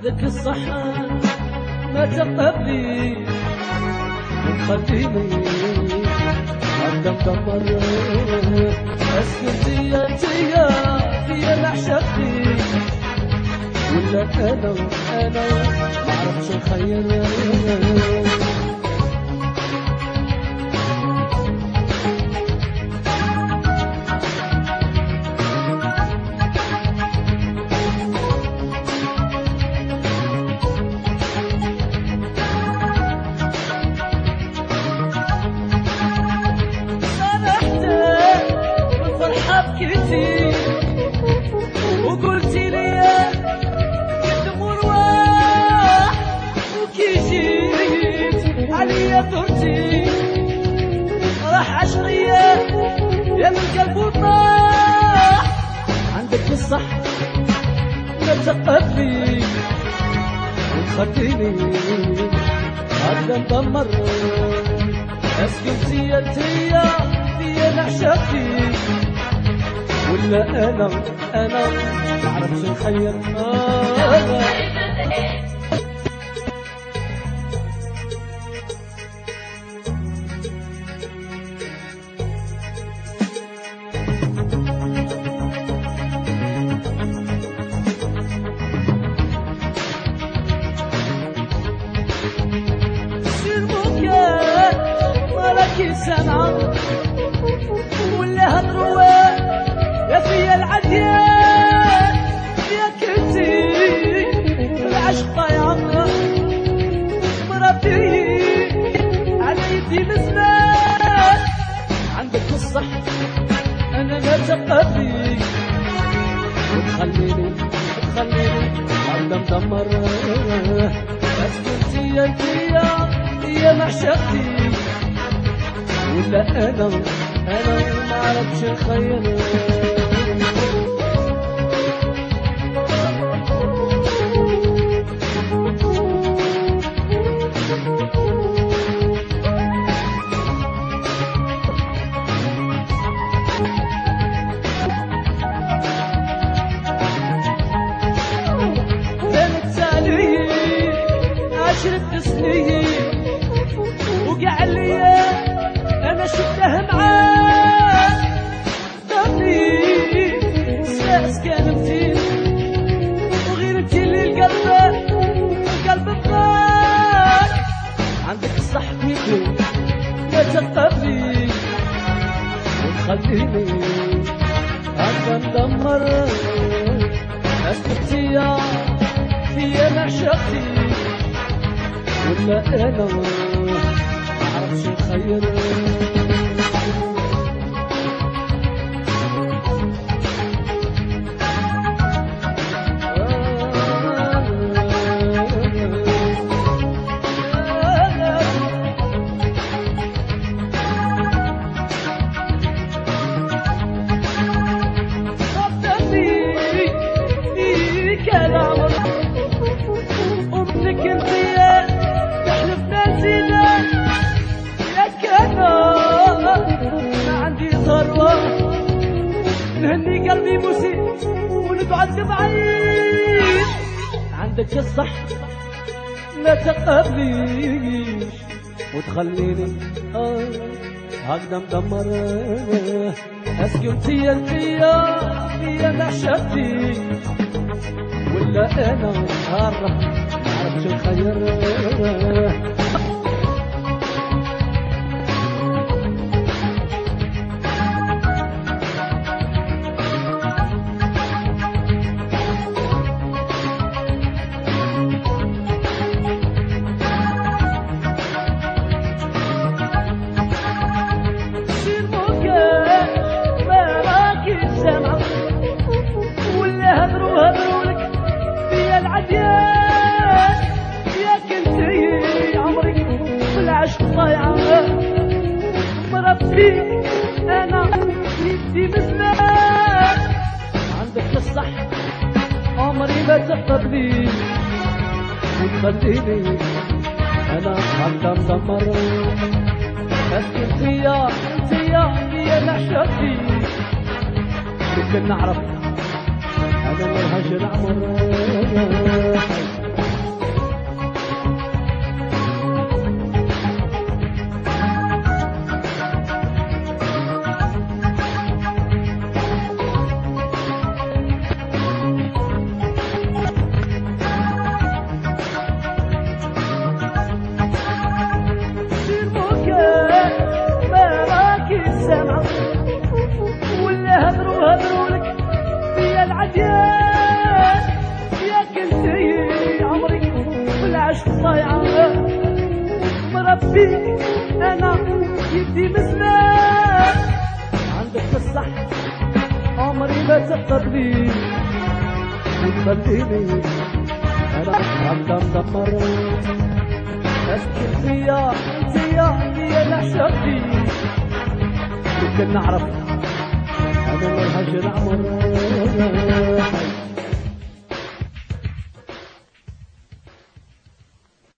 عندك الصحة ما تقبلي. وتخليني عندك دمر اسكتي يا تيا في معشقتي ولا أنا أنا ما عرفتش نخير راح عشرية يا قلب وطاح عندك الصح ما تقبلي وتخليني هذا مدمر اسكتي يا تيا في معشقتي ولا أنا أنا ما عرفتش نخير. آه. مالك سمعة ولا هضروا يا في العديان. يا كنتي. بالعشق طيعنا مربي. على يدي مزمان عندك الصح. أنا ما تقبلي وتخليني وتخليني عند مدمر اسكتي يا انتيا يا معشقتي. ولا أنا أنا ما عرفتش نخير كانت علي عشرة سنين وقع لي ساس كان متين وغيرتي لي القلب القلب عندك وتخليني هكا اسكتي يا في معشقتي ولا أنا عرفتش نهني قلبي مسيء ونقعد بعيد. عندك الصح ما تقبليش وتخليني آه هكذا مدمر اسكتي يا انتيا يا معشقتي ولا أنا هارة ما عرفتش مربي أنا يدي مزمان عندك الصح عمري ما تقبلي وتخليني أنا حتى مدمر اسكت فيا فيا يا معشقتي ممكن نعرف أنا الهجر عمر فيك أنا يدي مزمان عندك الصح عمري ما تقدر لي وتخليني أنا هكا مدمر اسكت فيا انت يا اللي أنا شافيك يمكن نعرف أنا الهجر عمر